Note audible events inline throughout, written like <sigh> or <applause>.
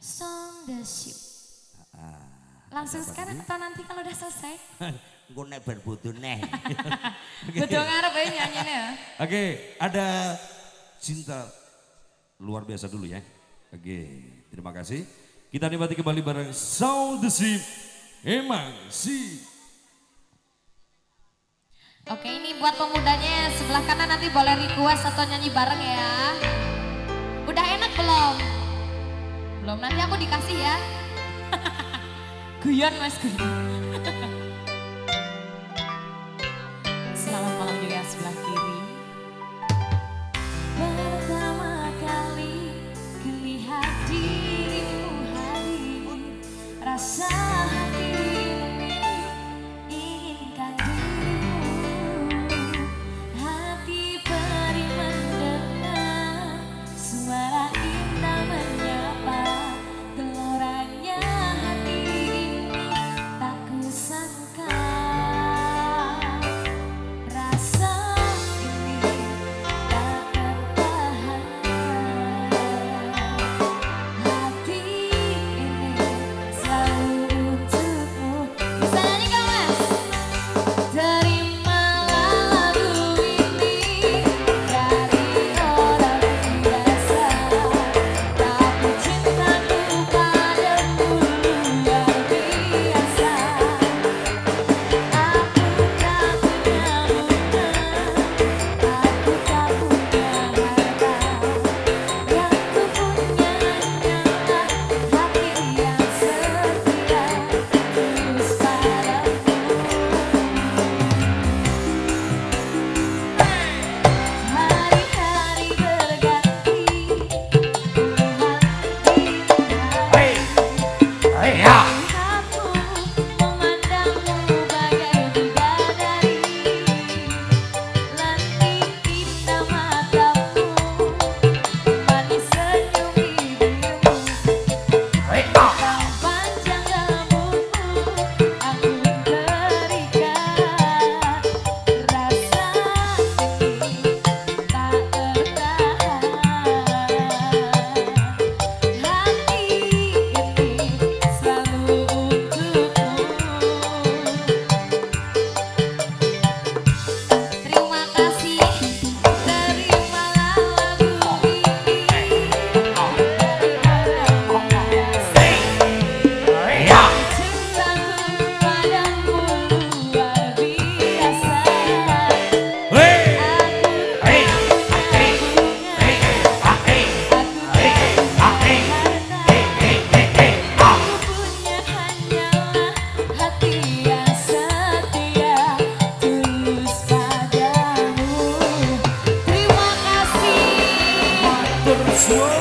Song Dasyuk. Ah, ah, Langsung sekarang atau nanti kalau udah selesai? <laughs> Gue nek berbudu neh. <laughs> Betul ngarep ya nyanyinya ya. Oke, ada cinta luar biasa dulu ya. Oke, terima kasih. Kita nikmati kembali bareng Sound the Ship. Emang si. Oke, ini buat pemudanya sebelah kanan nanti boleh request atau nyanyi bareng ya. belum. Nanti aku dikasih ya. <laughs> guyon mas guyon. <laughs> Whoa.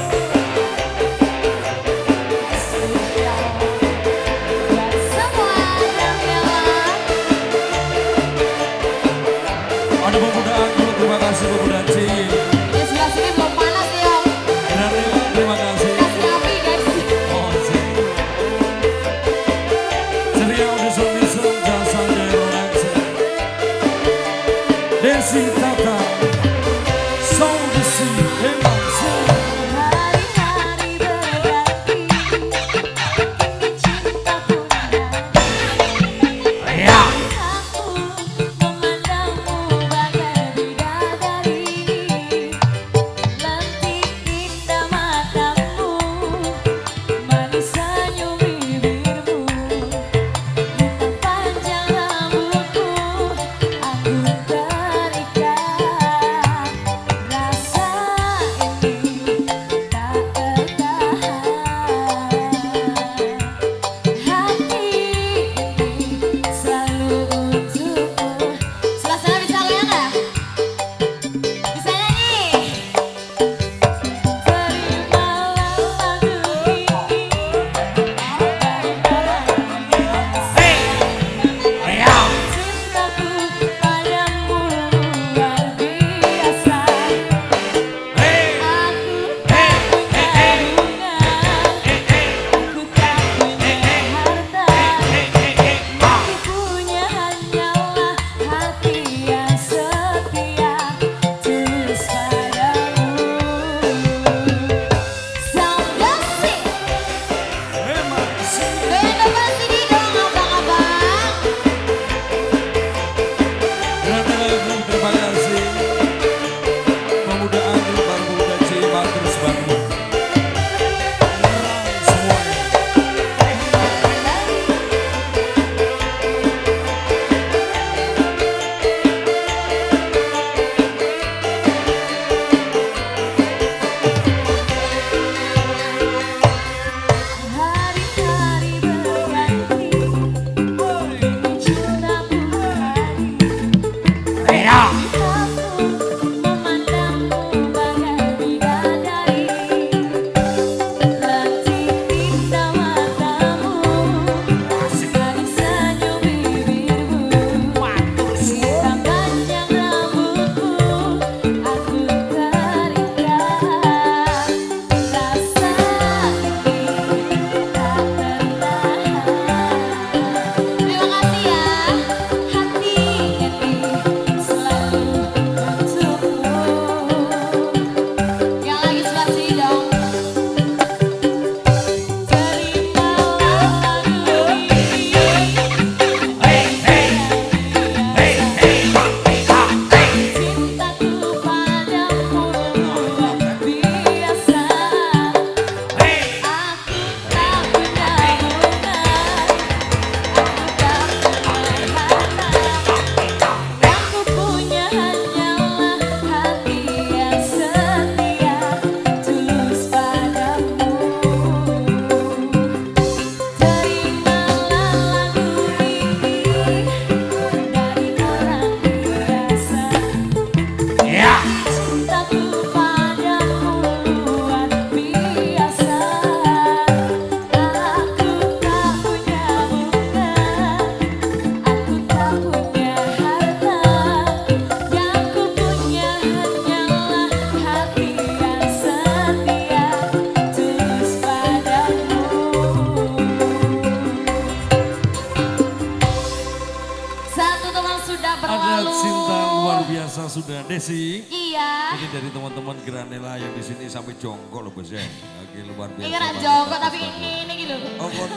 Ada cinta luar biasa sudah Desi. Iya. Jadi dari teman-teman Granella yang di sini sampai jongkok loh bos ya. Oke luar biasa. Ini kan jongkok tapi ini, ini gitu. Oh,